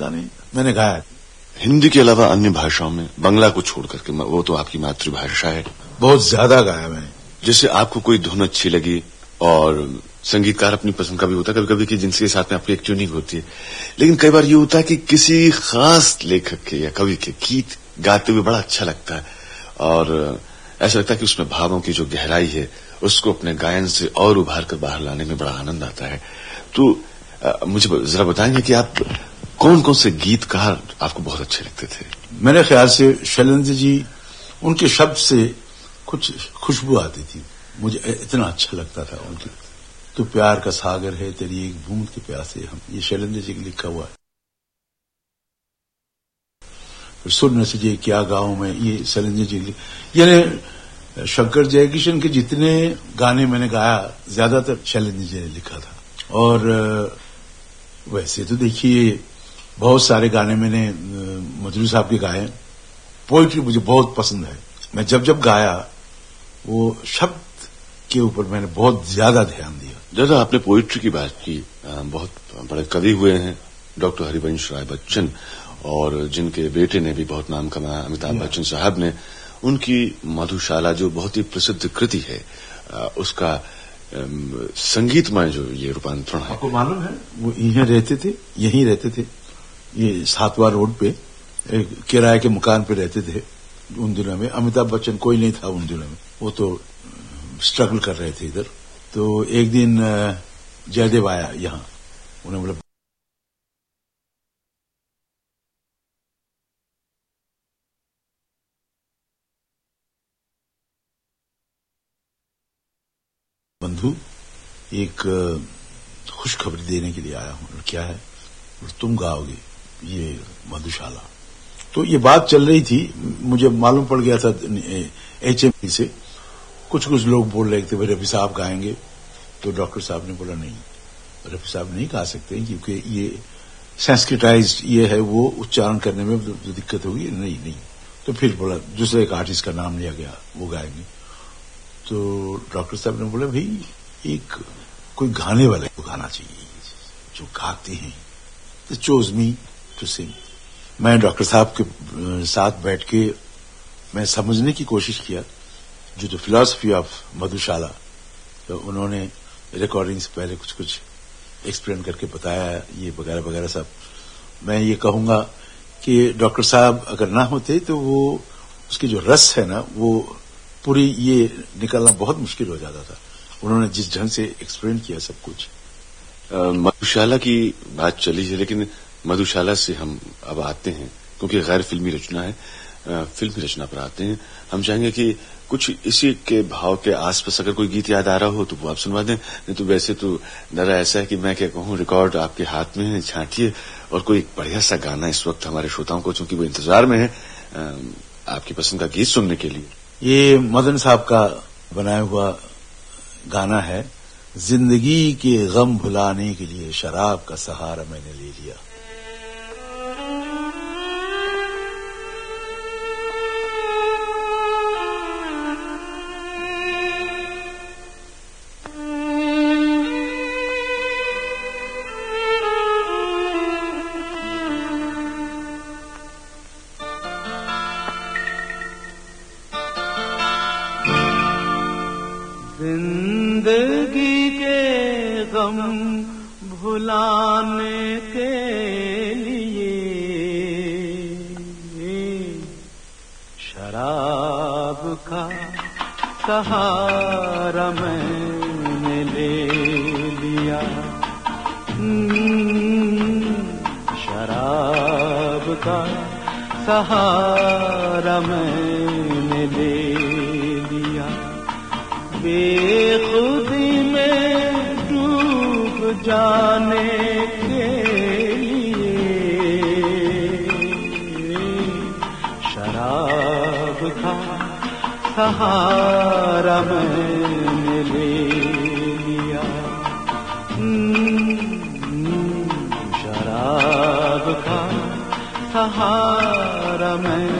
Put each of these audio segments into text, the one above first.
मैंने गाया हिंदी के अलावा अन्य भाषाओं में बंगला को छोड़ करके वो तो आपकी मातृभाषा है। बहुत ज़्यादा गाया मैंने जैसे आपको कोई धुन अच्छी लगी और संगीतकार अपनी पसंद का भी होता है। कभी कभी कि जिनके साथ में आपकी एक ट्यूनिंग होती है। लेकिन कई बार ये होता है कि किसी खास लेखक के या कवि के गीत गाते हुए बड़ा अच्छा लगता है। और ऐसा लगता है कि उसमें भावों की जो गहराई है उसको अपने गायन से और उभार कर बाहर लाने में बड़ा आनंद आता है। तो आ, मुझे जरा बताएँगे कि आप कौन कौन से गीतकार आपको बहुत अच्छे लगते थे? मेरे ख्याल से शैलेंद्र जी, उनके शब्द से कुछ खुशबू आती थी। मुझे इतना अच्छा लगता था उनकी। तो प्यार का सागर है, तेरी एक बूंद के प्यासे हम। ये शैलेंद्र जी लिखा हुआ है। सुन सजे क्या गाँव में, ये शैलेंद्र जी यानी, शंकर जयकिशन के जितने गाने मैंने गाया, ज़्यादातर शैलेंद्र जी ने लिखा था। और, वैसे तो देखिए बहुत सारे गाने मैंने मधुरी साहब के गाए पोइट्री मुझे बहुत पसंद है। मैं जब जब गाया वो शब्द के ऊपर मैंने बहुत ज़्यादा ध्यान दिया। जैसा आपने पोइट्री की बात की बहुत बड़े कवि हुए हैं डॉक्टर हरिवंश राय बच्चन और जिनके बेटे ने भी बहुत नाम कमाया अमिताभ बच्चन साहब ने। उनकी मधुशाला जो बहुत ही प्रसिद्ध कृति है उसका संगीतमय जो ये रूपांतरण है। आपको मालूम है वो यहीं रहते थे यहीं रहते थे। ये सातवा रोड पे किराए के मकान पे रहते थे उन दिनों में। अमिताभ बच्चन कोई नहीं था उन दिनों में। वो तो स्ट्रगल कर रहे थे इधर। तो एक दिन जयदेव आया यहाँ। उन्हें बोला, बंधु, एक खुशखबरी देने के लिए आया हूँ। क्या है? तुम गाओगे। ये मधुशाला। तो ये बात चल रही थी, मुझे मालूम पड़ गया था एच एम से। कुछ कुछ लोग बोल रहे थे, भाई रफी साहब गाएँगे। तो डॉक्टर साहब ने बोला, नहीं, रफी साहब नहीं गा सकते क्योंकि ये सेंस्क्रिटाइज ये है, वो उच्चारण करने में जो दिक्कत होगी। नहीं नहीं। तो फिर बोला, दूसरे एक आर्टिस्ट का नाम लिया गया, वो गाएँगे। तो डॉक्टर साहब ने बोला, भाई, एक कोई गाने वाले को गाना चाहिए, जो गाते हैं। तो चोज मी। टू सिंग मैं डॉक्टर साहब के साथ बैठ के मैं समझने की कोशिश किया जो द फिलोसफी ऑफ़ मधुशाला तो उन्होंने रिकॉर्डिंग से पहले कुछ कुछ एक्सप्लेन करके बताया, ये वगैरह वगैरह सब। मैं ये कहूँगा कि डॉक्टर साहब अगर ना होते तो वो उसकी जो रस है ना, वो पूरी ये निकलना बहुत मुश्किल हो जाता था। उन्होंने जिस ढंग से एक्सप्लेन किया सब कुछ। मधुशाला की बात चली है लेकिन मधुशाला से हम अब आते हैं, क्योंकि गैर फिल्मी रचना है फिल्मी रचना पर आते हैं। हम चाहेंगे कि कुछ इसी के भाव के आसपास अगर कोई गीत याद आ रहा हो तो वो आप सुनवा दें। नहीं तो वैसे तो जरा ऐसा है कि मैं क्या कहूँ, रिकॉर्ड आपके हाथ में है, छांटिए, और कोई बढ़िया सा गाना इस वक्त हमारे श्रोताओं को, चूँकि वो इंतज़ार में है आपकी पसंद का गीत सुनने के लिए। ये मदन साहब का बनाया हुआ गाना है, ज़िंदगी के गम भुलाने के लिए शराब का सहारा मैंने ले लिया।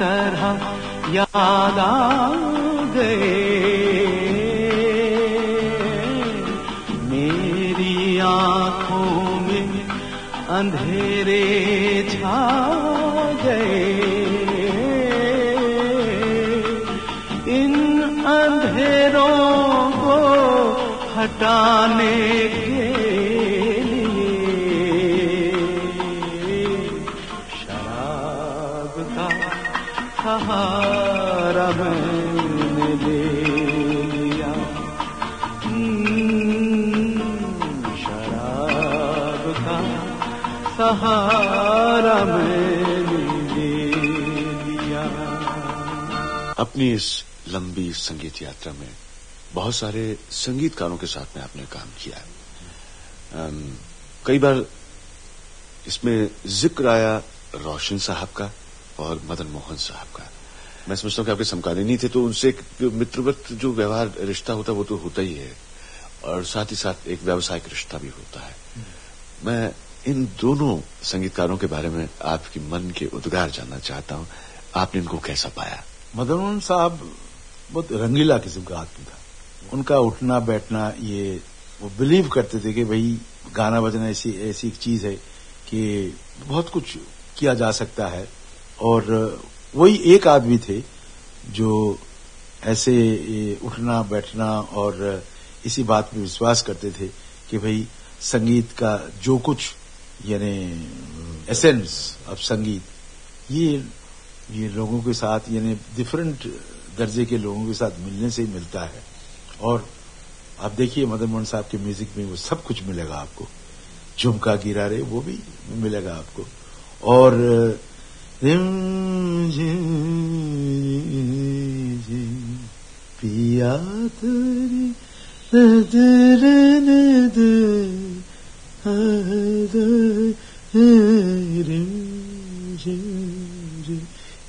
तरह याद आ गए मेरी आँखों में अंधेरे छा गए। इन अंधेरों को हटाने के सहारा मैंने ले लिया। अपनी इस लंबी संगीत यात्रा में बहुत सारे संगीतकारों के साथ में आपने काम किया कई बार इसमें ज़िक्र आया रोशन साहब का और मदन मोहन साहब का। मैं समझता हूँ कि आपके समकालीन नहीं थे तो उनसे एक मित्रवत जो व्यवहार, रिश्ता होता वो तो होता ही है और साथ ही साथ एक व्यावसायिक रिश्ता भी होता है। मैं इन दोनों संगीतकारों के बारे में आपकी मन के उद्गार जानना चाहता हूँ। आपने इनको कैसा पाया? मदन साहब बहुत रंगीला किस्म का आदमी था। उनका उठना, बैठना, ये वो बिलीव करते थे कि भाई, गाना बजना ऐसी ऐसी एक चीज़ है कि बहुत कुछ किया जा सकता है। और वही एक आदमी थे जो ऐसे उठना, बैठना और इसी बात में विश्वास करते थे कि भाई, संगीत का जो कुछ यानी एसेंस ऑफ़ संगीत। ये ये लोगों के साथ, यानी डिफरेंट दर्जे के लोगों के साथ मिलने से ही मिलता है। और आप देखिए मदन मोहन साहब के म्यूज़िक में वो सब कुछ मिलेगा आपको। झुमका गिरा रे, वो भी मिलेगा आपको। और पिया तेरी, नज़र नज़र।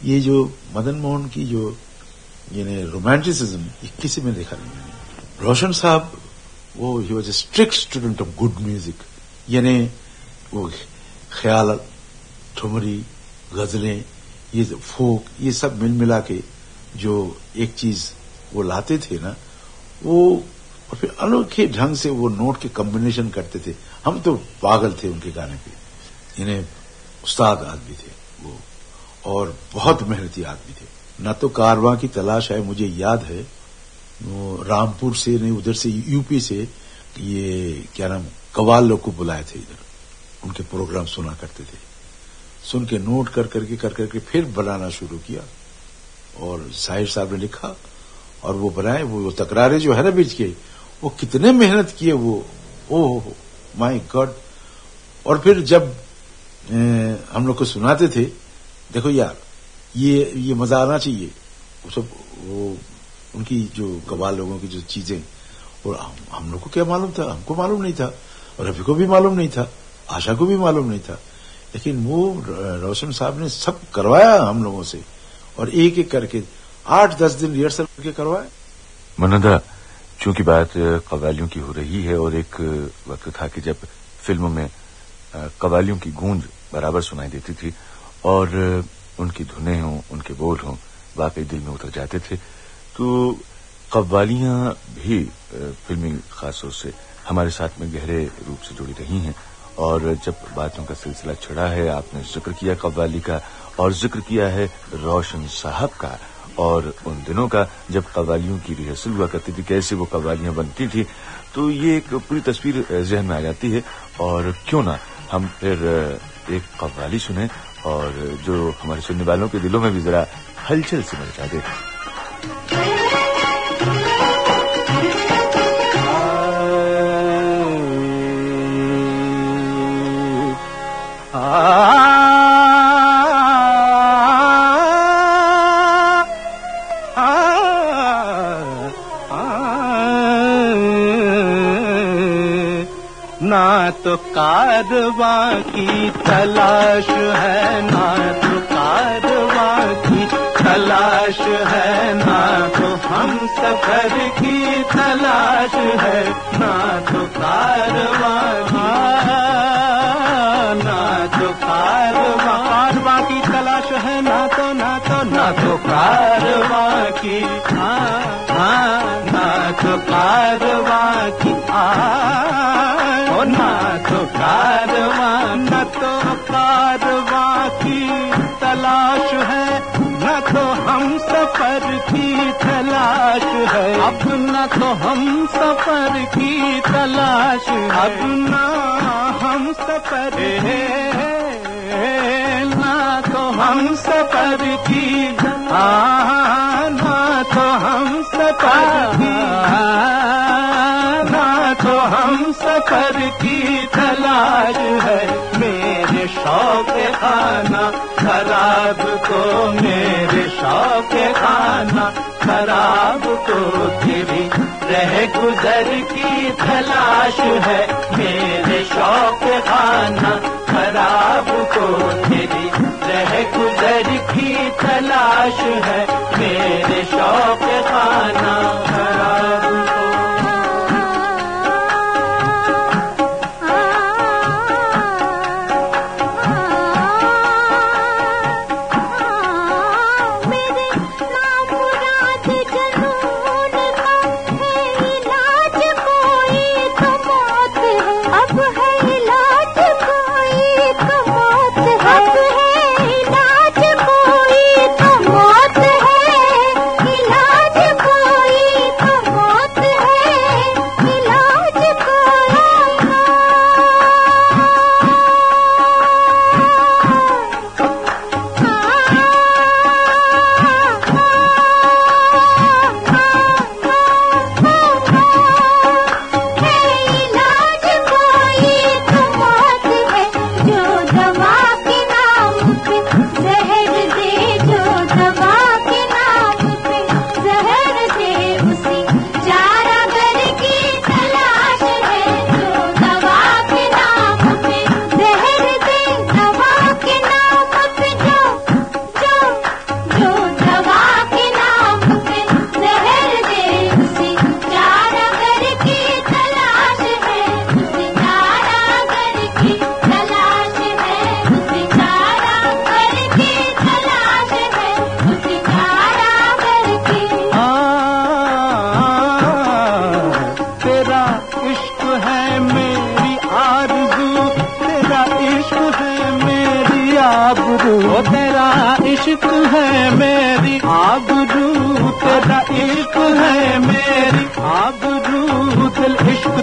ये जो मदन मोहन की जो, यानी रोमांटिसिज्म ये किसी में देखा नहीं मैंने। रोशन साहब, वो ही was a strict student of good music यानी वो ख्याल, ठुमरी, गजलें, ये फोक, ये सब मिल मिला के जो एक चीज़ वो लाते थे ना, वो, और फिर अनोखे ढंग से वो नोट के कॉम्बिनेशन करते थे। हम तो पागल थे उनके गाने पे। इन्हें उस्ताद आदमी थे वो, और बहुत मेहनती आदमी थे। न तो कारवां की तलाश है, मुझे याद है। वो रामपुर से नहीं, उधर से यूपी से ये, क्या नाम, कवाल लोग को बुलाए थे इधर। उनके प्रोग्राम सुना करते थे। सुन के नोट कर करके कर करके फिर बनाना शुरू किया। और साहिर साहब ने लिखा, और वो बनाए, वो तकरारे जो है ना बीच के, वो कितने मेहनत किए वो। Oh my god. और फिर जब ए, हम लोग को सुनाते थे देखो यार ये ये मज़ा आना चाहिए। वो सब वो उनकी जो कबाल लोगों की जो चीज़ें और हम, हम लोग को क्या मालूम था? हमको मालूम नहीं था। और रफी को भी मालूम नहीं था। आशा को भी मालूम नहीं था। लेकिन वो रोशन साहब ने सब करवाया हम लोगों से। और एक एक करके आठ दस दिन रिहर्सल करके करवाया। मनंदा चूँकि बात कवालियों की हो रही है और एक वक्त था कि जब फ़िल्मों में कवालियों की गूंज बराबर सुनाई देती थी और उनकी धुनें हों, उनके बोल हों, वाकई दिल में उतर जाते थे तो कव्वालियाँ भी फिल्मी खासतौर से हमारे साथ में गहरे रूप से जुड़ी रही हैं और जब बातों का सिलसिला छड़ा है, आपने ज़िक्र किया कव्वाली का और ज़िक्र किया है रोशन साहब का और उन दिनों का जब कवालियों की रिहर्सल हुआ करती थी, कैसे वो कवालियाँ बनती थी तो ये एक पूरी तस्वीर जहन में आ जाती है। और क्यों ना हम फिर एक कवाली सुने और जो हमारे सुनने वालों के दिलों में भी जरा हलचल से मचा दे कारवा की तलाश है ना तो कारवा की तलाश है ना तो हम सफ़र की तलाश है ना तो कारवां ना तो कारवां। कारवां की तलाश है ना तो ना तो ना तो कारवां की। हाँ हाँ ना तो कारवां की। आ तलाश है। अब न तो हम सफ़र की तलाश है। अब न हम सफ़र है। ना तो हम सफ़र की ना तो हम सफ़र की। ना तो हम सफ़र की तलाश है। मेरे शौक खाना खराब को मेरे शौक खाना। खराब को भी रह गुजर की तलाश है। मेरे शौक खाना खराब को भी रह गुजर की तलाश है।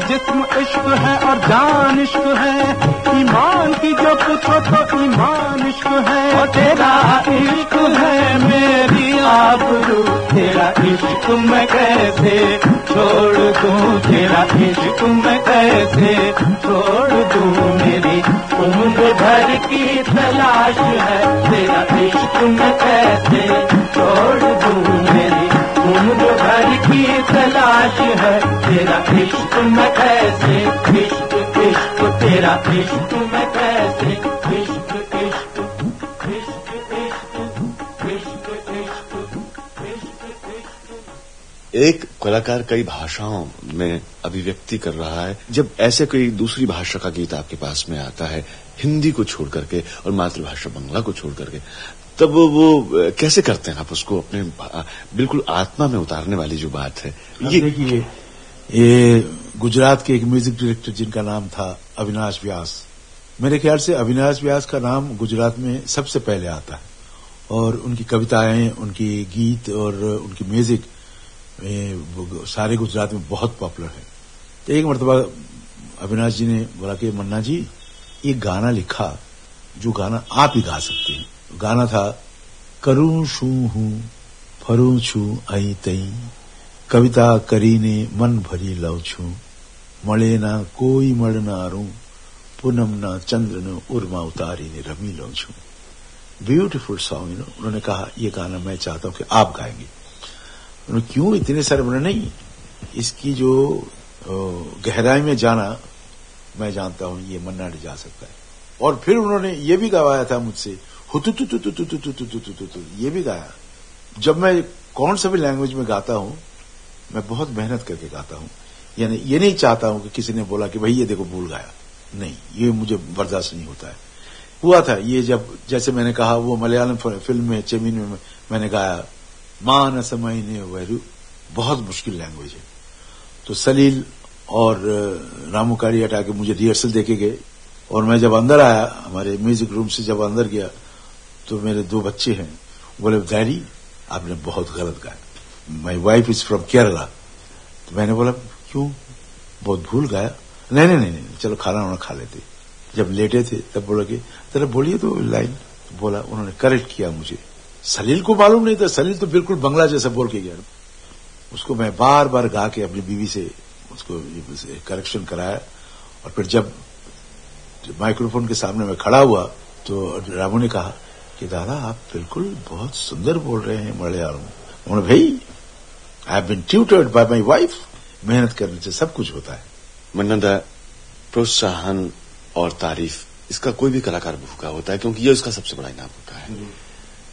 जिस्म इश्क है और जान इश्क है। ईमान की जो पूछो तो ईमान इश्क है। तेरा इश्क है मेरी आबरू। तेरा इश्क मैं कैसे छोड़ दूँ? तेरा इश्क मैं कैसे छोड़ दूँ? मेरी उम्र भर की तलाश है। तेरा इश्क मैं कैसे छोड़ दूँ? मेरी तुम जो घर की तलाश है। तेरा इश्क मैं कैसे, इश्क इश्क, तेरा इश्क मैं कैसे इश्क इश्क, एक कलाकार कई भाषाओं में अभिव्यक्ति कर रहा है। जब ऐसे कोई दूसरी भाषा का गीत आपके पास में आता है, हिंदी को छोड़ करके और मातृभाषा बंगला को छोड़ करके तब वो, कैसे करते हैं आप उसको अपने बिल्कुल आत्मा में उतारने वाली जो बात है? ये देखिए ये गुजरात के एक म्यूज़िक डायरेक्टर जिनका नाम था अविनाश व्यास। मेरे ख्याल से अविनाश व्यास का नाम गुजरात में सबसे पहले आता है। और उनकी कविताएँ उनकी गीत और उनकी म्यूज़िक सारे गुजरात में बहुत पॉपुलर है। तो एक मरतबा अविनाश जी ने बोला कि मन्ना जी ये गाना लिखा जो गाना आप ही गा सकते हैं। गाना था करूँ शू हूँ फरू छू आई तई कविता करी ने मन भरी लव छू। મળે ના કોઈ पूनम न चंद्र उर्मा उतारी ने रमी लो छू। ब्यूटिफुल सॉन्ग यू नो उन्होंने कहा यह गाना मैं चाहता हूँ कि आप गाएँगे। उन्होंने क्यों इतने सारे बोले नहीं। इसकी जो गहराई में जाना, मैं जानता हूँ ये मन्ना जा सकता है। और फिर उन्होंने ये भी गवाया था मुझसे हुतु तु तु तु तु तु तु तु तु तु तु ये भी गाया जब मैं कौन सा भी लैंग्वेज में गाता हूँ मैं बहुत मेहनत करके गाता हूँ यानी ये नहीं चाहता हूँ कि किसी ने बोला कि भाई ये देखो भूल गाया नहीं ये मुझे बर्दाश्त नहीं होता है हुआ था ये जब जैसे मैंने कहा वो मलयालम फ़िल्म में चेमिन में मैंने गाया मान समय ने वैरू बहुत मुश्किल लैंग्वेज है तो सलील और रामू हटा के मुझे रिहर्सल देके गए और मैं जब अंदर आया हमारे म्यूज़िक रूम से जब अंदर गया तो मेरे दो बच्चे हैं। बोले, डैडी, आपने बहुत गलत गाया। My wife is from Kerala तो मैंने बोला, क्यों? बहुत भूल गाया? नहीं नहीं नहीं नहीं, चलो खाना वाना खा लेते। जब लेटे थे, तब बोला कि तेरा बोलिए तो लाइन। बोला, उन्होंने करेक्ट किया मुझे। सलील को मालूम नहीं था, सलील तो बिल्कुल बंगला जैसा बोल के गया उसको मैं बार बार गा के अपनी बीवी से, उसको करेक्शन कराया। और फिर जब माइक्रोफोन के सामने मैं खड़ा हुआ तो रामू ने कहा कि दादा आप बिल्कुल बहुत सुंदर बोल रहे हैं मलयालम। उन्होंने भाई I have been tutored by my wife मेहनत करने से सब कुछ होता है। मन्नदा प्रोत्साहन और तारीफ़ इसका कोई भी कलाकार भूखा होता है क्योंकि ये उसका सबसे बड़ा इनाम होता है।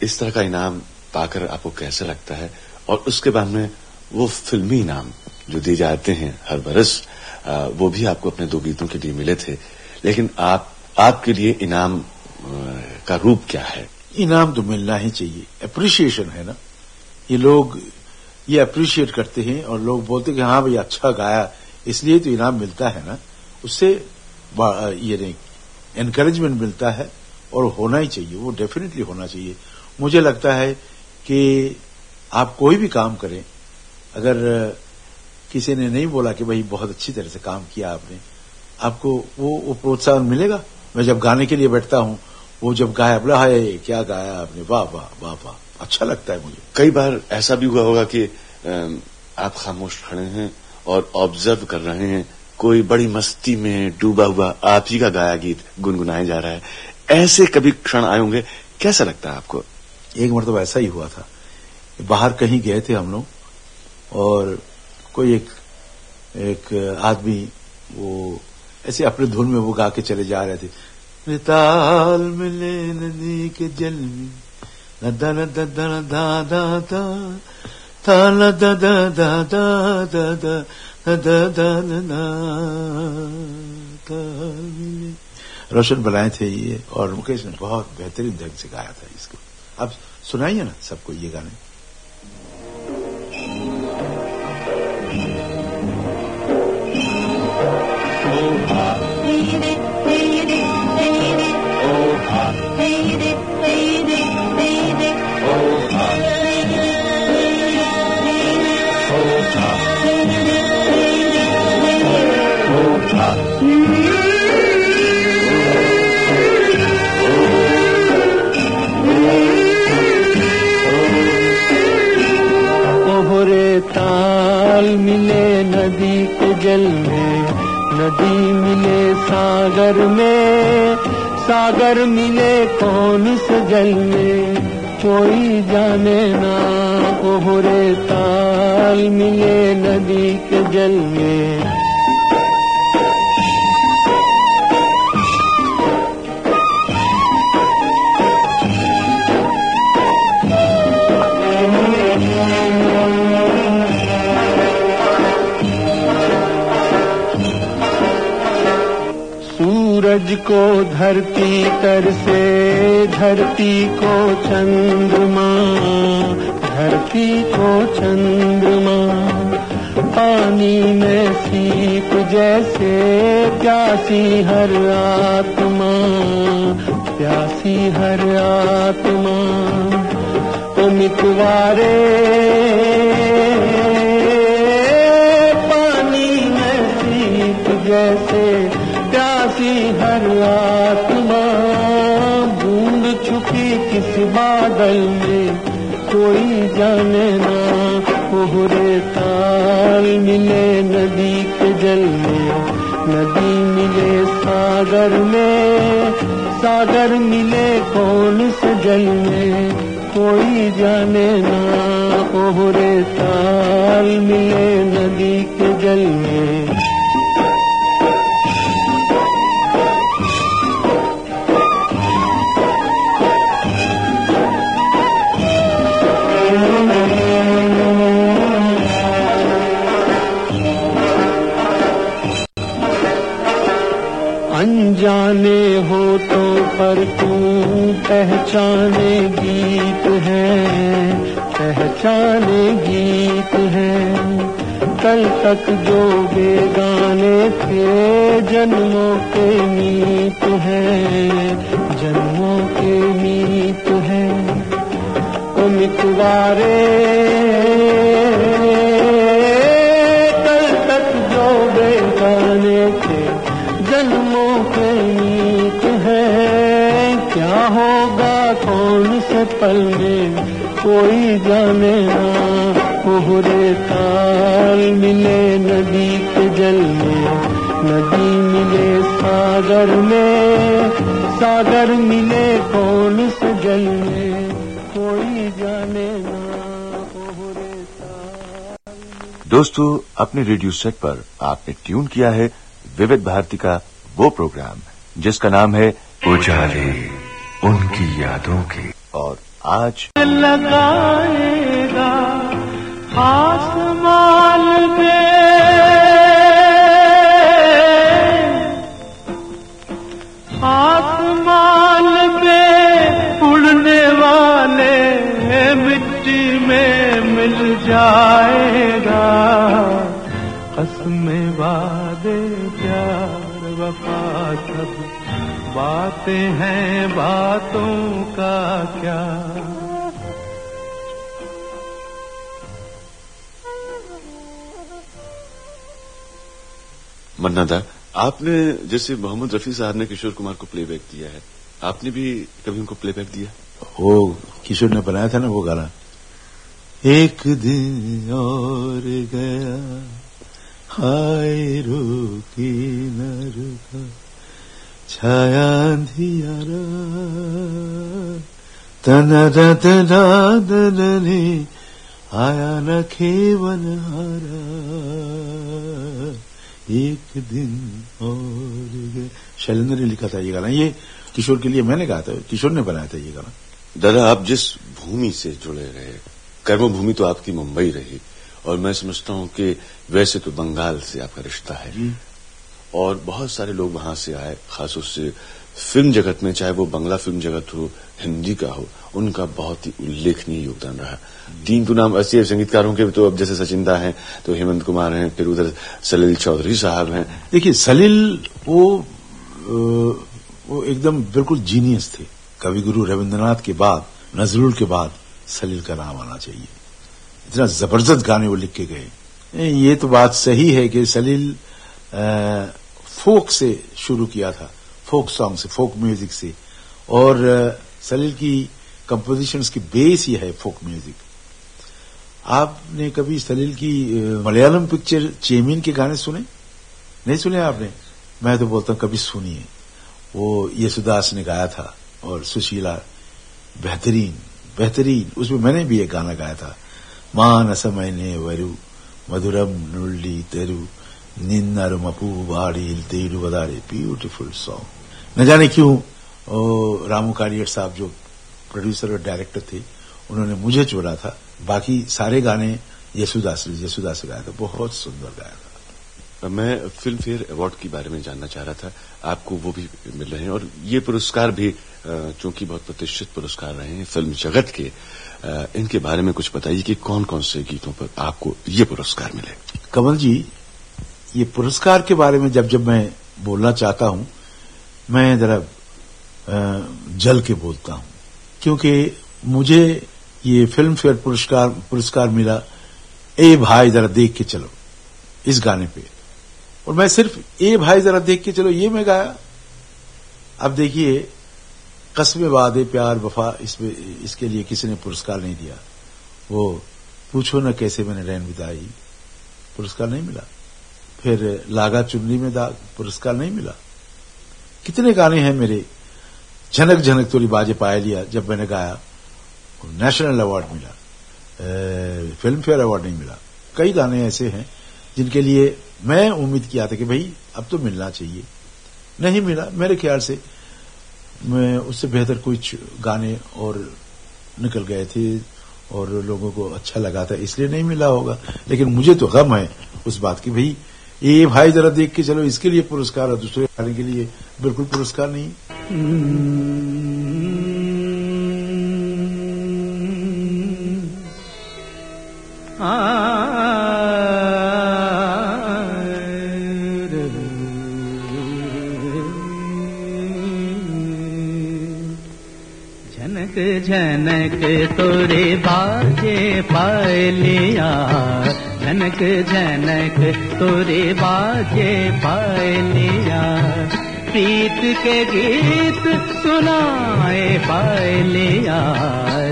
इस तरह का इनाम पाकर आपको कैसे लगता है? और उसके बाद में वो फिल्मी इनाम जो दिए जाते हैं हर बरस वो भी आपको अपने दो गीतों के लिए मिले थे। लेकिन आप आपके लिए इनाम का रूप क्या है? इनाम तो मिलना ही चाहिए। अप्रिसिएशन है ना? ये लोग, ये अप्रिशिएट करते हैं और लोग बोलते हैं कि हाँ भाई अच्छा गाया, इसलिए तो इनाम मिलता है ना? उससे ये नहीं एनकरेजमेंट मिलता है और होना ही चाहिए, वो डेफिनेटली होना चाहिए। मुझे लगता है कि आप कोई भी काम करें, अगर किसी ने नहीं बोला कि भाई बहुत अच्छी तरह से काम किया आपने, आपको वो वो प्रोत्साहन मिलेगा? मैं जब गाने के लिए बैठता हूँ वो जब गाया बोला हाय क्या गाया आपने? वाह वाह वाह वाह अच्छा लगता है मुझे। कई बार ऐसा भी हुआ होगा कि आप खामोश खड़े हैं और ऑब्ज़र्व कर रहे हैं कोई बड़ी मस्ती में डूबा हुआ आप ही का गाया गीत गुनगुनाया जा रहा है। ऐसे कभी क्षण आए होंगे कैसा लगता है आपको? एक मरतबा ऐसा ही हुआ था। बाहर कहीं गए थे हम लोग और कोई एक एक आदमी वो ऐसे अपने धुन में वो गा के चले जा रहे थे। "मेरे ताल मिले नदी के जल में न दा न दा दा न दा दा दा न दा दा दा दा दा ताल रोशन बनाए थे ये और मुकेश ने बहुत बेहतरीन ढंग से गाया था इसको। अब सुनाइए ना सबको ये गाने। जल में नदी मिले सागर में। सागर मिले कौन से जल में? कोई जाने ना ओहरे ताल मिले नदी के जल में। सूरज को धरती कर से, धरती को चंद्रमा, धरती को चंद्रमा। पानी में सीप जैसे प्यासी हर आत्मा, प्यासी हर आत्मा। ओ मितवारे पानी में सीप जैसे हर आत्मा बूंद छुपी किस बादल में। कोई जाने ना, कोहरे ताल मिले नदी के जल में। नदी मिले सागर में, सागर मिले कौन से जल में। कोई जाने ना, कोहरे ताल मिले नदी के जल में। पर तू पहचाने गीत है, पहचाने गीत है। कल तक जो बेगाने थे जन्मों के मीत है, जन्मों के मीत है। ओ मितवारे कल तक जो बेगाने थे होगा कौन से पल में कोई जाने ना। कोहरे ताल मिले नदी के जल में। नदी मिले सागर में। सागर मिले कौन से जल में? कोई जाने ना। कोहरे ताल दोस्तों अपने रेडियो सेट पर आपने ट्यून किया है विविध भारती का वो प्रोग्राम जिसका नाम है उजाले। उनकी यादों के। और आज लगाएगा आसमान में आसमान में उड़ने वाले मिट्टी में मिल जाएगा। कसमें वादे प्यार वफा सब बातें हैं बातों का क्या? मन्ना दा आपने जैसे मोहम्मद रफी साहब ने किशोर कुमार को प्लेबैक दिया है आपने भी कभी उनको प्लेबैक दिया? वो किशोर ने बनाया था ना वो गाना। एक दिन और गया हाय रुकी न रुका छाया अंधियारा तना आया न खेवन हारा एक दिन और शैलेंद्र ने लिखा था ये गाना। ये किशोर के लिए मैंने कहा था किशोर ने बनाया था ये गाना। दादा आप जिस भूमि से जुड़े रहे कर्मभूमि तो आपकी मुंबई रही और मैं समझता हूँ कि वैसे तो बंगाल से आपका रिश्ता है। और बहुत सारे लोग वहाँ से आए खास उससे फ़िल्म जगत में चाहे वो बंगला फ़िल्म जगत हो हिंदी का हो उनका बहुत ही उल्लेखनीय योगदान रहा। तीन तो नाम ऐसे संगीतकारों के तो अब जैसे सचिन दा हैं तो हेमंत कुमार हैं फिर उधर सलील चौधरी साहब हैं। देखिए सलील वो वो एकदम बिल्कुल जीनियस थे। कवि गुरु रविंद्रनाथ के बाद नजरुल के बाद सलील का नाम आना चाहिए। इतना ज़बरदस्त गाने वो लिख के गए। ये तो बात सही है कि सलील अ, फोक से शुरू किया था, फोक सॉन्ग से, फोक म्यूज़िक से। और सलील की कंपोजिशंस की बेस ही है फोक म्यूज़िक। आपने कभी सलील की मलयालम पिक्चर चेमिन के गाने सुने? नहीं सुने आपने? मैं तो बोलता हूँ, कभी सुनिए। वो येसुदास ने गाया था और सुशीला, बेहतरीन बेहतरीन। उसमें मैंने भी एक गाना गाया था मानसमयने वरु, मधुरम नुल्ली तेरु निन्नरु मपू बाड़ी तेरु बदारे ब्यूटीफुल सॉन्ग न जाने क्यों रामू कारियर साहब जो प्रोड्यूसर और डायरेक्टर थे उन्होंने मुझे चुना था। बाकी सारे गाने यशुदास यशुदास गाया था। बहुत सुंदर गाया था। मैं फ़िल्म फेयर अवार्ड के बारे में जानना चाह रहा था। आपको वो भी मिल रहे हैं और ये पुरस्कार भी चूँकि बहुत प्रतिष्ठित पुरस्कार रहे हैं फ़िल्म जगत के इनके बारे में कुछ बताइए कि कौन कौन से गीतों पर आपको ये पुरस्कार मिले। कमल जी ये पुरस्कार के बारे में जब जब मैं बोलना चाहता हूँ, मैं जरा जल के बोलता हूँ। क्योंकि मुझे ये फ़िल्म फेयर पुरस्कार पुरस्कार मिला, ए भाई जरा देख के चलो, इस गाने पे। और मैं सिर्फ़ ए भाई जरा देख के चलो, ये मैं गाया। अब देखिए कस्बे वादे, प्यार, वफा, इसमें, इसके लिए किसी ने पुरस्कार नहीं दिया। वो, पूछो न कैसे मैंने रैन बिताई। पुरस्कार नहीं मिला। फिर लागा चुन्नी में दाग पुरस्कार नहीं मिला। कितने गाने हैं मेरे। झनक झनक तोरी बाजे पाया लिया, जब मैंने गाया नेशनल अवार्ड मिला। फ़िल्म फेयर अवार्ड नहीं मिला। कई गाने ऐसे हैं, जिनके लिए मैं उम्मीद किया था कि भाई, अब तो मिलना चाहिए। नहीं मिला। मेरे ख्याल से मैं उससे बेहतर कुछ गाने और निकल गए थे, और लोगों को अच्छा लगा था, इसलिए नहीं मिला होगा। लेकिन मुझे तो गम है उस बात की। भाई ये भाई जरा देख के चलो इसके लिए पुरस्कार है दूसरे गाने के लिए बिल्कुल पुरस्कार नहीं झनक झनक तोरे बाजे पायलिया झनक झनक तोरे बाजे पायलिया प्रीत के गीत सुनाए पायलिया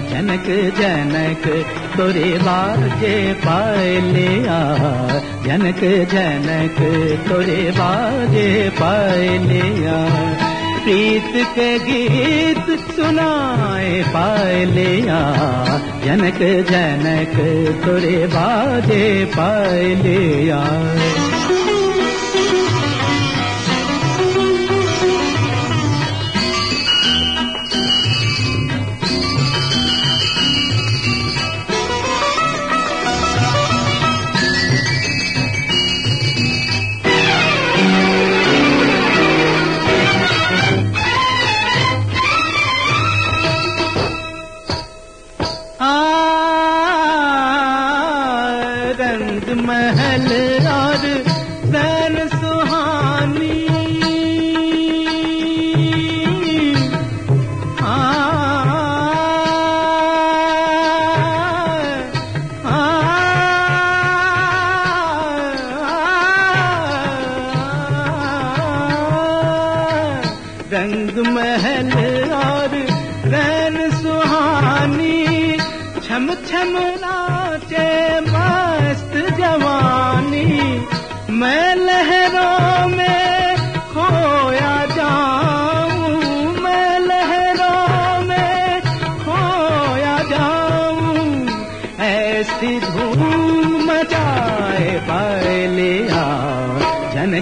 झनक झनक तोरे बाजे पायलिया झनक झनक तोरे बाजे पायलिया प्रीत के गीत सुनाए पायलिया। जनक जनक तुरे बाजे पायलिया।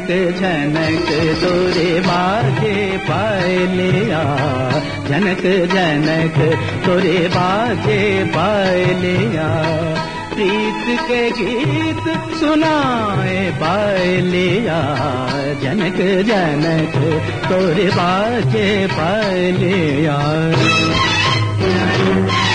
झनक झनक तोरे बाजे पायलिया। झनक झनक तोरे बाजे पायलिया। प्रीत के गीत सुनाए पायलिया। जनक जनक तोरे बाजे पायलिया। आ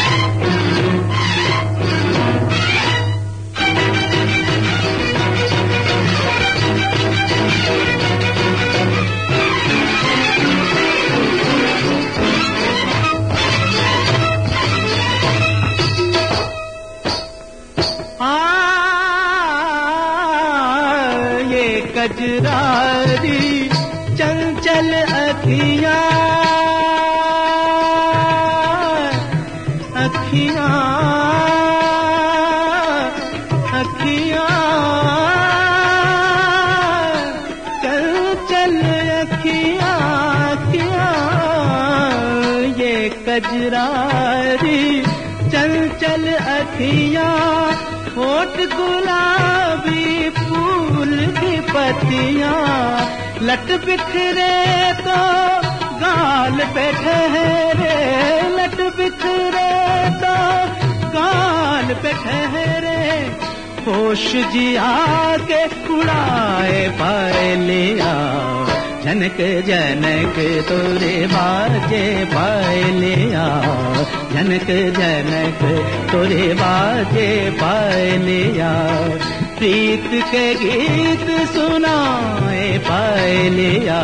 लट बिखरे तो गाल पे ठहरे, लट बिखरे तो गाल पे ठहरे। होश जिया के उड़ाए पाए लिया जनक जनक तोरे बाजे पाए जनक जनक तोरे बाजे पाए प्रीत के गीत सुनाए पायलिया।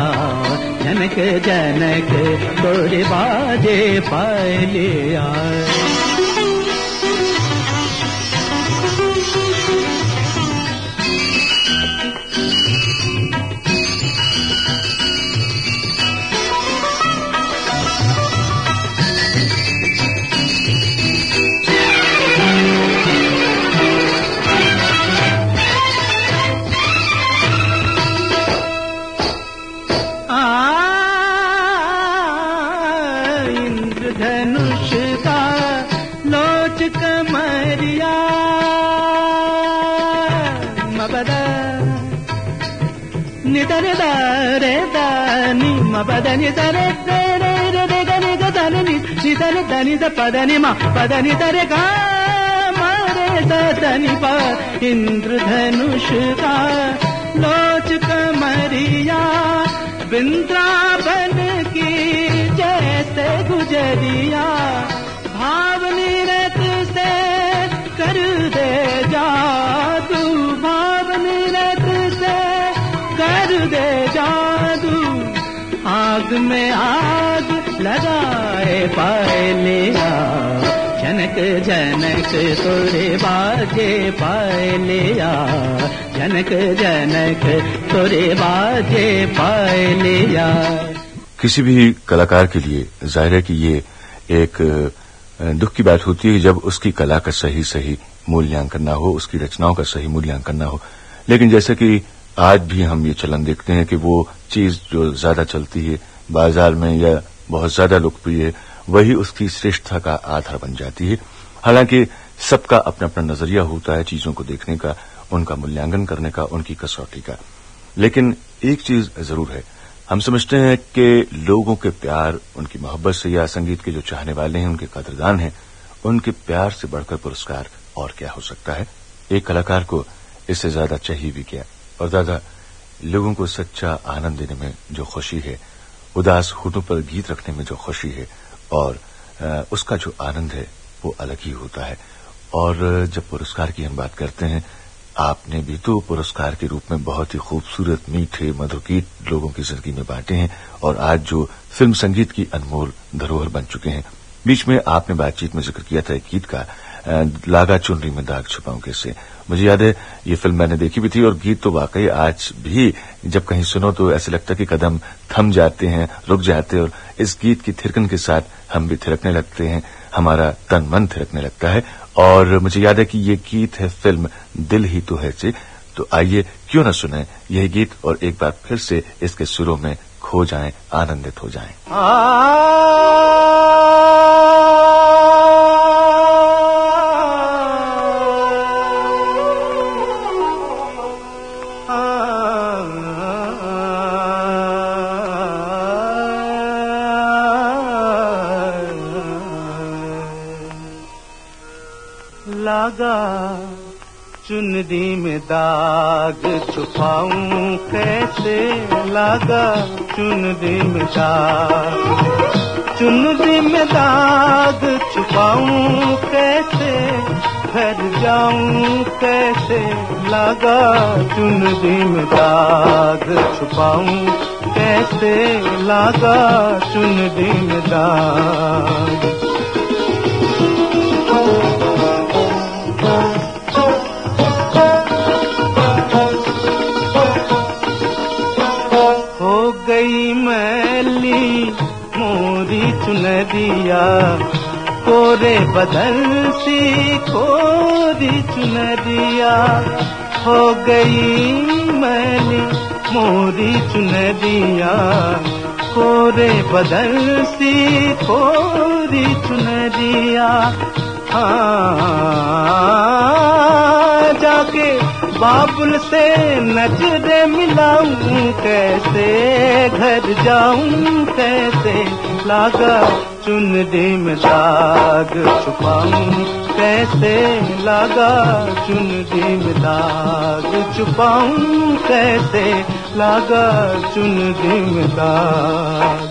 जनक जनक तोरे बाजे पाए रे रे रे गनि गदन नि निदर दनि द पदनि म, पदनि दरे गा मारे सदनि प, इंद्रधनुष का लोच कमरिया, वृंदावन की जैसे गुजरिया, भावनी रत से कर दे जादू भावनी रत से कर दे जादू आग में आग लगाए पायलिया जनक जनक, तोरे बाजे पायलिया जनक जनक, तोरे बाजे पायलिया किसी भी कलाकार के लिए ज़ाहिर है कि ये एक दुख की बात होती है जब उसकी कला का सही सही मूल्यांकन ना हो, उसकी रचनाओं का सही मूल्यांकन ना हो। लेकिन जैसे कि आज भी हम ये चलन देखते हैं कि वो चीज़ जो ज़्यादा चलती है, बाज़ार में या बहुत ज़्यादा लोकप्रिय है, वही उसकी श्रेष्ठता का आधार बन जाती है। हालाँकि सबका अपना अपना नज़रिया होता है चीज़ों को देखने का, उनका मूल्यांकन करने का, उनकी कसौटी का। लेकिन एक चीज़ ज़रूर है। हम समझते हैं कि लोगों के प्यार, उनकी मोहब्बत से या संगीत के जो चाहने वाले हैं, उनके कदरदान हैं, उनके प्यार से बढ़कर पुरस्कार और क्या हो सकता है? एक कलाकार को इससे ज़्यादा चाहिए भी क्या? और दादा लोगों को सच्चा आनंद देने में जो खुशी है, उदास होठों पर गीत रखने में जो खुशी है और उसका जो आनंद है, वो अलग ही होता है। और जब पुरस्कार की हम बात करते हैं, आपने भी तो पुरस्कार के रूप में बहुत ही खूबसूरत, मीठे मधुर गीत लोगों की ज़िंदगी में बांटे हैं और आज जो फ़िल्म संगीत की अनमोल धरोहर बन चुके हैं। बीच में आपने बातचीत में ज़िक्र किया था एक गीत का लागा चुनरी में दाग छुपाऊं कैसे? मुझे याद है, ये फ़िल्म मैंने देखी भी थी और गीत तो वाकई आज भी जब कहीं सुनो तो ऐसे लगता है कि कदम थम जाते हैं, रुक जाते हैं और इस गीत की थिरकन के साथ हम भी थिरकने लगते हैं, हमारा तन मन थिरकने लगता है। और मुझे याद है कि ये गीत है फ़िल्म दिल ही तो है से। तो आइए क्यों न सुने यह गीत और एक बार फिर से इसके सुरों में खो जाएँ, आनंदित हो जाएँ। चुनरी में दाग छुपाऊं, कैसे लागा? चुनरी में दाग। चुनरी में दाग छुपाऊं, कैसे घर जाऊँ, कैसे लागा? चुनरी में दाग छुपाऊं, कैसे लागा? चुनरी में दाग। चुनरिया कोरे बदल सी, कोरी चुनरिया। हो गई मैली मोरी चुनरिया। कोरे बदल सी, कोरी चुनरिया। हाँ जाके बाबुल से नजरे मिलाऊं, कैसे घर जाऊँ, कैसे लागा चुनरी में दाग छुपाऊं। कैसे लागा चुनरी में दाग छुपाऊं। कैसे लागा चुनरी में दाग।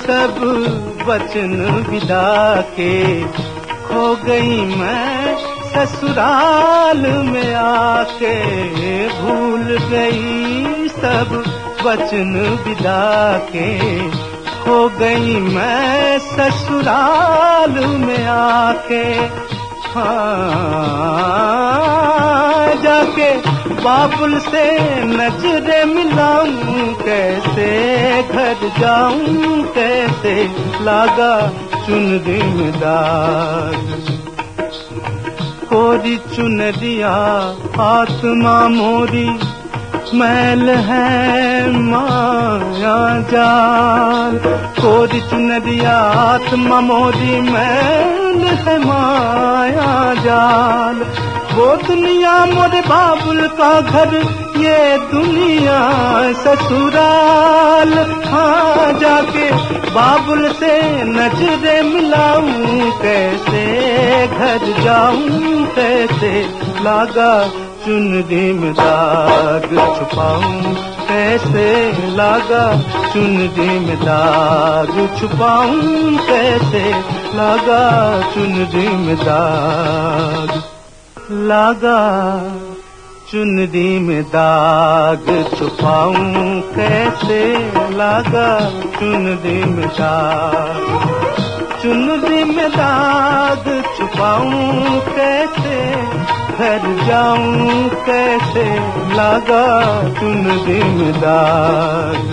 सब वचन विदा के खो गई मैं ससुराल में आके। भूल गई सब वचन विदा के खो गई मैं ससुराल में आके। हाँ जाके बाबुल से नजरे मिलाऊं, कैसे घर जाऊँ, कैसे लागा चुन दाग कोरी चुनरिया आत्मा मोरी, मैल है माया जाल। कोरी चुनरिया आत्मा मोरी, मैल है माया जाल। वो दुनिया मोरे बाबुल का घर, ये दुनिया ससुराल हाँ जाके बाबुल से नजरे मिलाऊं, कैसे घर जाऊँ, कैसे लागा चुनरी में दाग छुपाऊं, कैसे लागा चुनरी में दाग छुपाऊं, कैसे लागा चुनरी में दाग लागा चुनरी में दाग, छुपाऊं कैसे लागा चुनरी में दाग चुनरी में दाग, छुपाऊं कैसे, घर जाऊँ कैसे लागा चुनरी में दाग।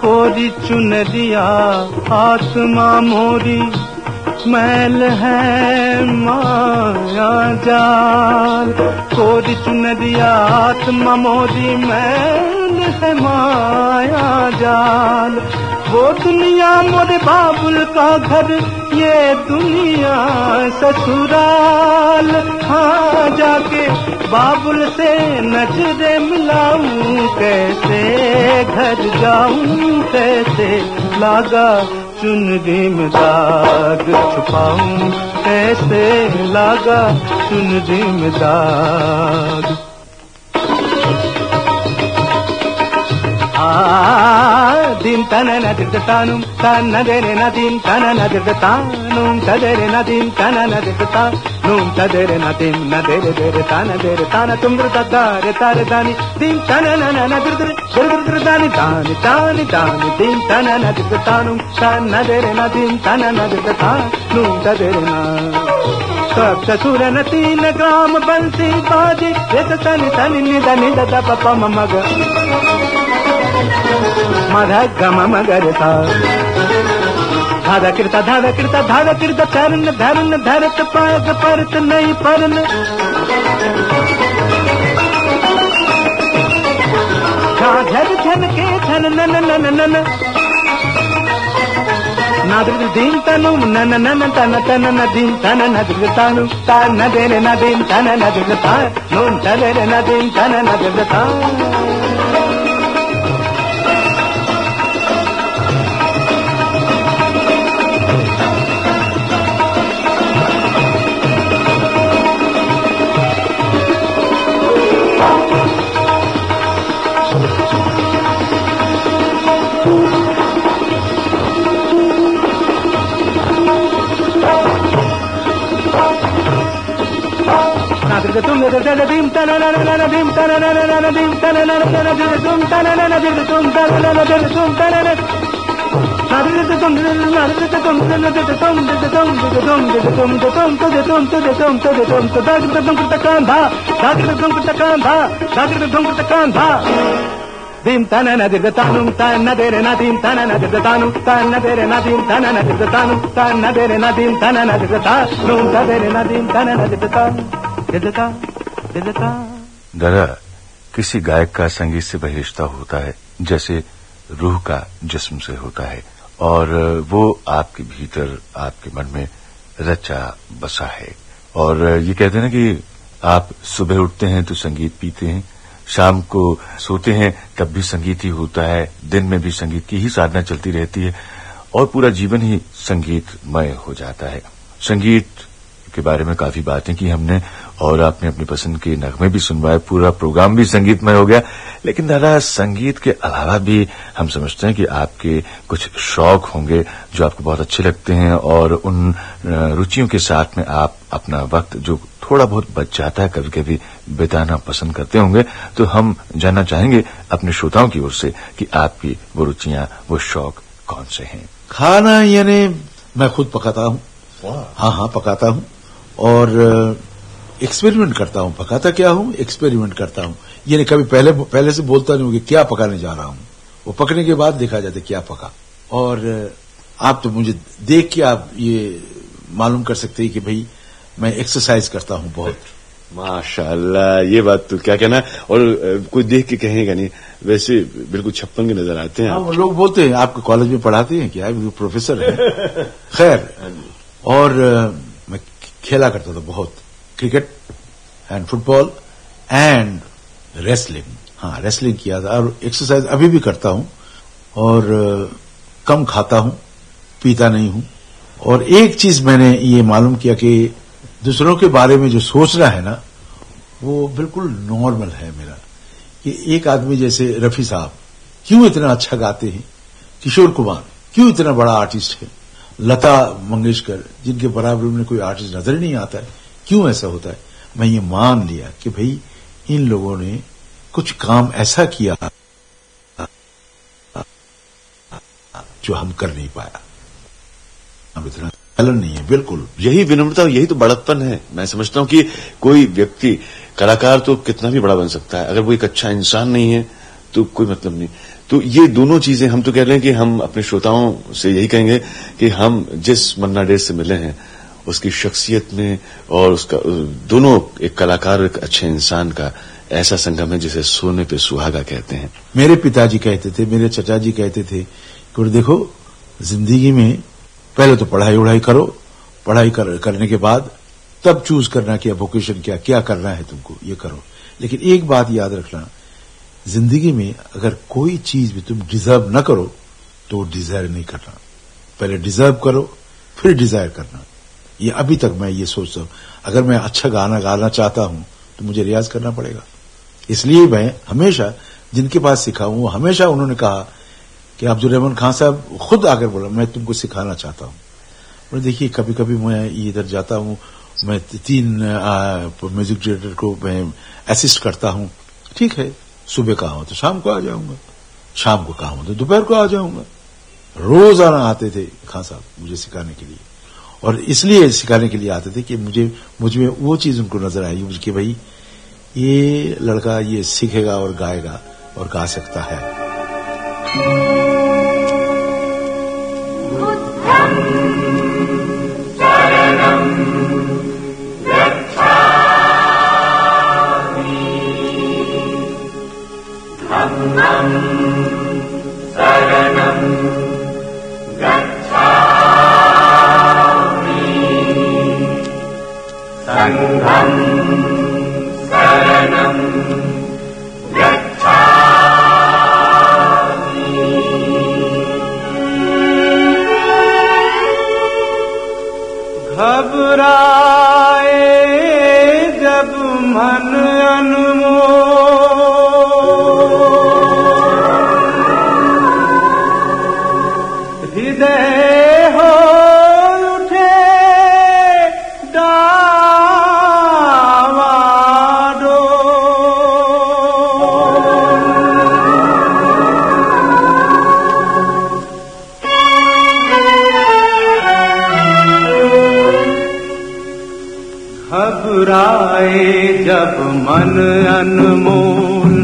कोरी चुनरिया आत्मा मोरी मैल है, माया जाल। कोरी चुनरिया आत्मा मोरी मैल है, माया जाल। वो दुनिया मोरे बाबुल का घर, ये दुनिया ससुराल। हाँ जाके बाबुल से नजरे मिलाऊं, कैसे घर जाऊँ, कैसे लागा चुनरी में दाग छुपाऊं कैसे लागा चुनरी में दाग దిం తన నదితాను తన దెరె తన నదితాను తదెరె నదిం తన నదితాను తదెరె నదిం నదెరె దెరె తన దెరె తన తుంద్ర తదారె తారె దాని దిం తన నన నదిర్ దిర్ దాని దాని దాని దాని దిం తన నదితాను తన దెరె తన తన నదితాను తదెరె నా. సప్త సురన తీన గ్రామ బల్సి బాజి ఎత తని తని నిద నిద దప మగ. మధ గమ మగరత ధాద కృత ధాద కృత ధాద కృత చరణ ధరణ ధరత పాగ పరత నై పరన ఝర ఝన के झन नन नन नन నాదుడు దీం తను నన్న నన్న తన తన నదీం తన నదుడు తాను తాన నదేన నదీం తన నదుడు తా నూన్ తదేన నదీం తన నదుడు తా dim tana na dir tanum tana dere na dim tana na dir tanum tana dere na dim tana na dir tanum tana dere na dim tana na dir tanum tana dere na dim tana na dir tanum दादा दरा किसी गायक का संगीत से वही रिश्ता होता है, जैसे रूह का जिस्म से होता है, और वो आपके भीतर, आपके मन में रचा बसा है। और ये कहते हैं ना कि आप सुबह उठते हैं तो संगीत पीते हैं, शाम को सोते हैं तब भी संगीत ही होता है, दिन में भी संगीत की ही साधना चलती रहती है, और पूरा जीवन ही संगीतमय हो जाता है। संगीत के बारे में काफ़ी बातें की हमने और आपने अपनी पसंद के नगमे भी सुनवाए पूरा प्रोग्राम भी संगीतमय हो गया। लेकिन दादा संगीत के अलावा भी हम समझते हैं कि आपके कुछ शौक होंगे जो आपको बहुत अच्छे लगते हैं और उन रुचियों के साथ में आप अपना वक्त जो थोड़ा बहुत बच जाता है कभी कभी बिताना पसंद करते होंगे। तो हम जानना चाहेंगे अपने श्रोताओं की ओर से कि आपकी वो रुचियाँ वो शौक कौन से हैं? खाना यानी मैं खुद पकाता हूँ। हाँ हाँ पकाता हूँ। और एक्सपेरिमेंट करता हूँ। पकाता क्या हूँ? एक्सपेरिमेंट करता हूँ। यानी कभी पहले पहले से बोलता नहीं हूँ कि क्या पकाने जा रहा हूँ। वो पकने के बाद देखा जाता है क्या पका। और आप तो मुझे देख के आप ये मालूम कर सकते हैं कि भाई मैं एक्सरसाइज करता हूँ बहुत। माशाल्लाह ये बात तो क्या कहना और कोई देख के कहेगा नहीं। वैसे बिल्कुल छप्पन के नज़र आते हैं हाँ, लोग बोलते हैं आपके कॉलेज में पढ़ाते हैं क्या? प्रोफेसर है। खैर और मैं खेला करता था बहुत, cricket and football and wrestling हाँ रेसलिंग किया था और एक्सरसाइज अभी भी करता हूँ और कम खाता हूँ, पीता नहीं हूँ। और एक चीज़ मैंने ये मालूम किया कि दूसरों के बारे में जो सोचना है ना, वो बिल्कुल नॉर्मल है मेरा। कि एक आदमी जैसे रफी साहब क्यों इतना अच्छा गाते हैं? किशोर कुमार क्यों इतना बड़ा आर्टिस्ट है? लता मंगेशकर, जिनके बराबर में कोई आर्टिस्ट नज़र नहीं आता है। क्यों ऐसा होता है? मैं ये मान लिया कि भाई, इन लोगों ने कुछ काम ऐसा किया जो हम कर नहीं पाया। हम इतना टैलेंट नहीं है, बिल्कुल। यही विनम्रता, यही तो बड़प्पन है। मैं समझता हूँ कि कोई व्यक्ति कलाकार तो कितना भी बड़ा बन सकता है। अगर वो एक अच्छा इंसान नहीं है तो कोई मतलब नहीं। तो ये दोनों चीज़ें हम तो कह रहे हैं कि हम अपने श्रोताओं से यही कहेंगे कि हम जिस मन्ना डे से मिले हैं उसकी शख्सियत में और उसका दोनों एक कलाकार एक अच्छे इंसान का ऐसा संगम है जिसे सोने पे सुहागा कहते हैं। मेरे पिताजी कहते थे मेरे चचा जी कहते थे कि देखो ज़िंदगी में पहले तो पढ़ाई उढ़ाई करो पढ़ाई कर, करने के बाद तब चूज़ करना कि वोकेशन क्या क्या करना है तुमको ये करो। लेकिन एक बात याद रखना ज़िंदगी में अगर कोई चीज़ भी तुम डिजर्व न करो तो डिज़ायर नहीं करना। पहले डिजर्व करो, फिर डिज़ायर करना। ये अभी तक मैं ये सोचता हूँ। अगर मैं अच्छा गाना गाना चाहता हूँ तो मुझे रियाज करना पड़ेगा। इसलिए मैं हमेशा जिनके पास सीखा हूँ हमेशा उन्होंने कहा कि अब्दुल रहमान खान साहब खुद आकर बोला, मैं तुमको सिखाना चाहता हूँ। बोले, देखिए कभी कभी मैं इधर जाता हूँ, मैं तीन म्यूज़िक डायरेक्टर को मैं असिस्ट करता हूँ। ठीक है। सुबह कहा हो तो शाम को आ जाऊँगा। शाम को कहा हो तो दोपहर को आ जाऊँगा। रोज़ाना आते थे खान साहब मुझे सिखाने के लिए। और इसलिए सिखाने के लिए आते थे कि मुझे, मुझमें वो चीज़ उनको नज़र आई मुझे कि भाई, ये लड़का ये सीखेगा और गाएगा और गा सकता है। मन अनमोल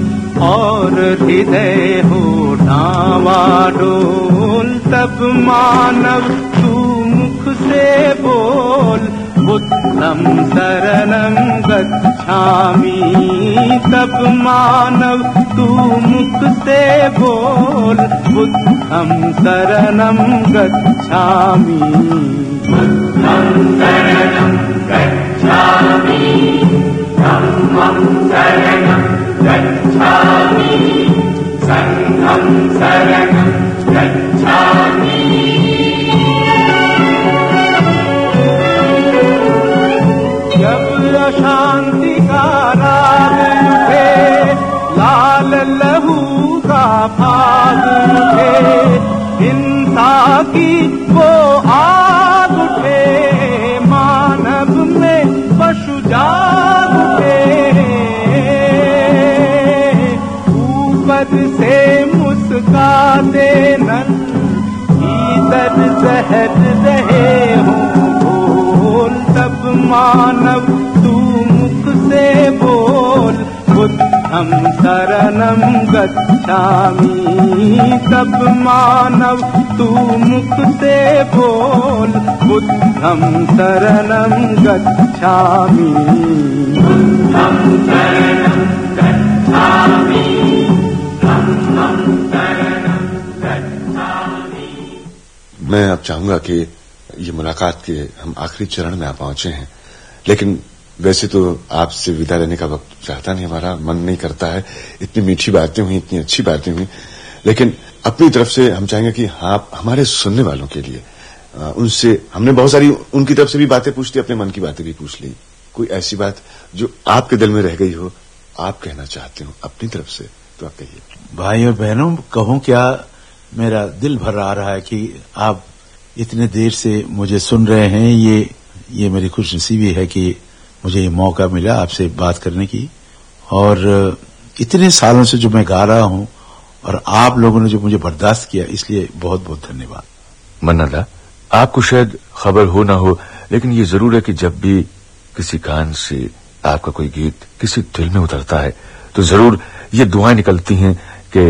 और हृदय हो डावाडोल तब मानव तू मुख से बोल बुद्धम शरणम गच्छामि तब मानव तू मुख से बोल बुद्धम शरणम गच्छामि धर्मं शरणं गच्छामि। च्छा सङ्गण गच्छा चन्द्र लाल लहू का भाग हे। हिंसा जहर रहे बोल तब मानव, तू मुख से बोल बुद्धम शरणम गच्छामि, तब मानव, तू मुख से बोल बुद्धम शरणम गच्छामि। मैं अब चाहूँगा कि ये मुलाकात के हम आखिरी चरण में आ पहुँचे हैं। लेकिन वैसे तो आपसे विदा लेने का वक्त चाहता नहीं, हमारा मन नहीं करता है। इतनी मीठी बातें हुई, इतनी अच्छी बातें हुई। लेकिन अपनी तरफ़ से हम चाहेंगे कि आप हमारे सुनने वालों के लिए उनसे हमने बहुत सारी उनकी तरफ़ से भी बातें पूछ ली, अपने मन की बातें भी पूछ ली। कोई ऐसी बात जो आपके दिल में रह गई हो, आप कहना चाहते हो अपनी तरफ़ से तो आप कहिए। भाई और बहनों, कहूँ क्या मेरा दिल भर आ रहा है कि आप इतने देर से मुझे सुन रहे हैं। ये ये मेरी खुशनसीबी है कि मुझे ये मौका मिला आपसे बात करने की। और, इतने सालों से जो मैं गा रहा हूँ और आप लोगों ने जो मुझे बर्दाश्त किया, इसलिए बहुत बहुत धन्यवाद। मन्नाडा आपको शायद खबर हो ना हो, लेकिन ये ज़रूर है कि जब भी किसी कान से आपका कोई गीत किसी दिल में उतरता है तो ज़रूर ये दुआएँ निकलती हैं कि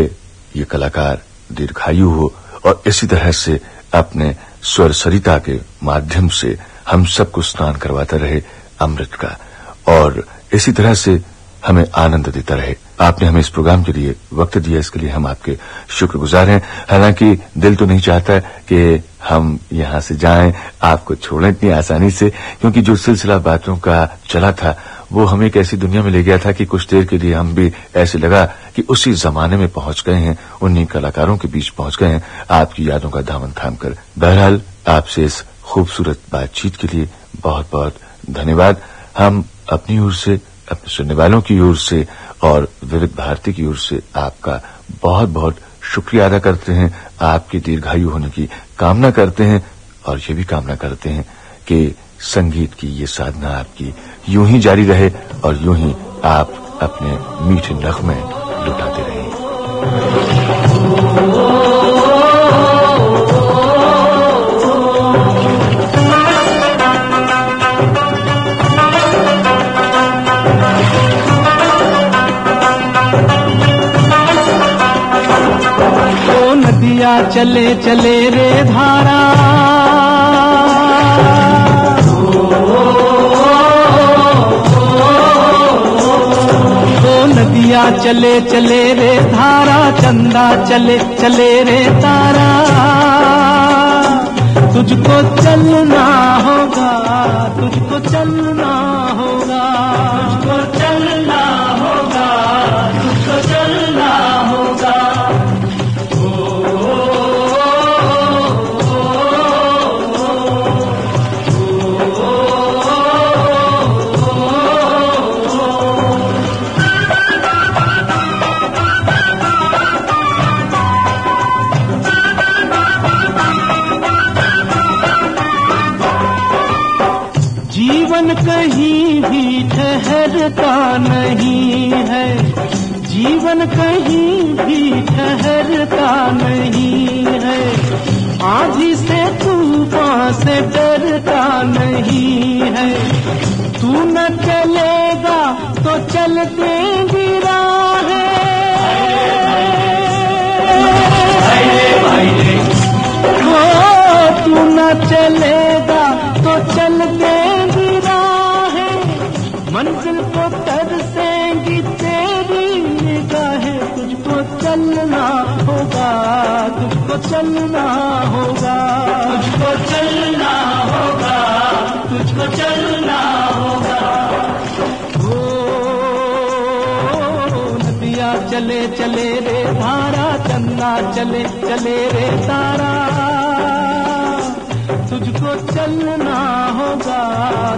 ये कलाकार दीर्घायु हो और इसी तरह से अपने स्वर सरिता के माध्यम से हम सबको स्नान करवाता रहे अमृत का। और इसी तरह से हमें आनंद देता रहे। आपने हमें इस प्रोग्राम के लिए वक्त दिया, इसके लिए हम आपके शुक्रगुजार हैं। हालाँकि दिल तो नहीं चाहता कि हम यहाँ से जाएँ, आपको छोड़ें इतनी आसानी से, क्योंकि जो सिलसिला बातों का चला था, वो हमें एक ऐसी दुनिया में ले गया था कि कुछ देर के लिए हम भी ऐसे लगा कि उसी जमाने में पहुँच गए हैं, उन्हीं कलाकारों के बीच पहुँच गए हैं। आपकी यादों का दामन थाम कर बहरहाल, आपसे इस खूबसूरत बातचीत के लिए बहुत बहुत धन्यवाद। हम अपनी ओर से, अपने सुनने वालों की ओर से और विविध भारती की ओर से आपका बहुत बहुत शुक्रिया अदा करते हैं। आपकी दीर्घायु होने की कामना करते हैं और ये भी कामना करते हैं कि संगीत की ये साधना आपकी यूँ ही जारी रहे और यूँ ही आप अपने मीठे नगमे लुटाते रहें। नदिया चले चले रे धारा। ओ नदिया चले चले रे धारा, चंदा चले चले रे तारा। तुझको चलना होगा, तुझको चलना जीवन कहीं भी ठहरता नहीं है। जीवन कहीं भी ठहरता नहीं है। आधी से तूफ़ान से डरता नहीं है। तू न चलेगा तो चल देंगी राहें तू न चलेगा तो चल तरसेंगी तेरी निगाहें तुझको चलना होगा तुझको चलना होगा। तुझको चलना होगा तुझको चलना होगा। ओ नदिया चले चले रे धारा चंदा चले चले रे तारा। तुझको चलना होगा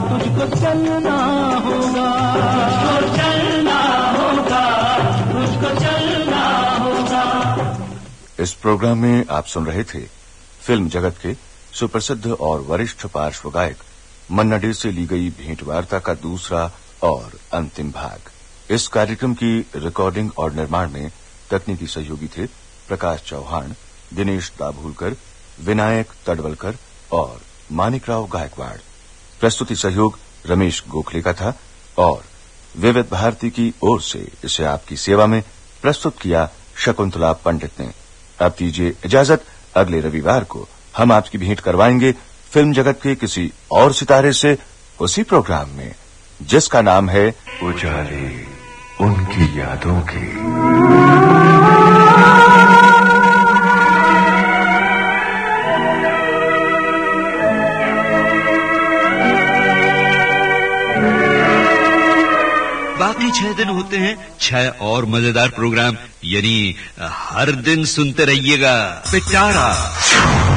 तुझको चलना होगा। तुझको चलना होगा तुझको चलना होगा। इस प्रोग्राम में आप सुन रहे थे फ़िल्म जगत के सुप्रसिद्ध और वरिष्ठ पार्श्व गायक मन्ना डे से ली गई भेंटवार्ता का दूसरा और अंतिम भाग। इस कार्यक्रम की रिकॉर्डिंग और निर्माण में तकनीकी सहयोगी थे प्रकाश चौहान दिनेश दाभूलकर विनायक तडवलकर और मानिकराव गायकवाड़। प्रस्तुति सहयोग रमेश गोखले का था और विविध भारती की ओर से इसे आपकी सेवा में प्रस्तुत किया शकुंतला पंडित ने। अब दीजिए इजाज़त। अगले रविवार को हम आपकी भेंट करवाएँगे फ़िल्म जगत के किसी और सितारे से उसी प्रोग्राम में, जिसका नाम है उजाले उनकी यादों के। बाकी छह दिन होते हैं, छह और मज़ेदार प्रोग्राम, यानी, हर दिन सुनते रहिएगा। पिटारा।